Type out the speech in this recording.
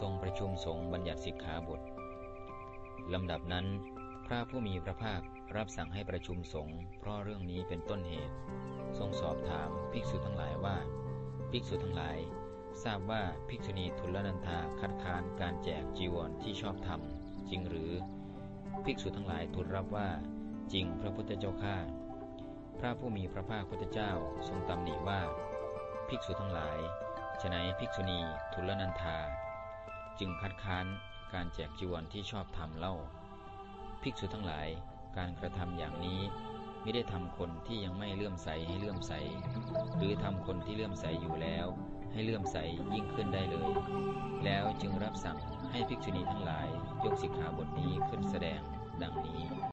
ทรงประชุมสงฆ์บัญญัติสิกขาบทลำดับนั้น พระผู้มีพระภาครับสั่งให้ประชุมสงฆ์เพราะเรื่องนี้เป็นต้นเหตุ ทรงสอบถามภิกษุทั้งหลายว่า ภิกษุทั้งหลาย ทราบว่าภิกษุณีทุลนันธาคัดค้านการแจกจีวรที่ชอบธรรมจริงหรือ ภิกษุทั้งหลายทูลรับว่า จริงพระพุทธเจ้าข้าพระผู้มีพระภาคพุทธเจ้าทรงตำหนิว่า ภิกษุทั้งหลายฉนัยภิกษุณีทุลนันธา จึงคัดค้านการแจกจีวรที่ชอบทำเล่า ภิกษุทั้งหลายการกระทำอย่างนี้ไม่ได้ทำคนที่ยังไม่เลื่อมใสให้เลื่อมใส หรือทำคนที่เลื่อมใสอยู่แล้ว ให้เลื่อมใสยิ่งขึ้นได้เลย แล้วจึงรับสั่งให้ภิกษุณีทั้งหลายยกสิกขาบทนี้ขึ้นแสดงดังนี้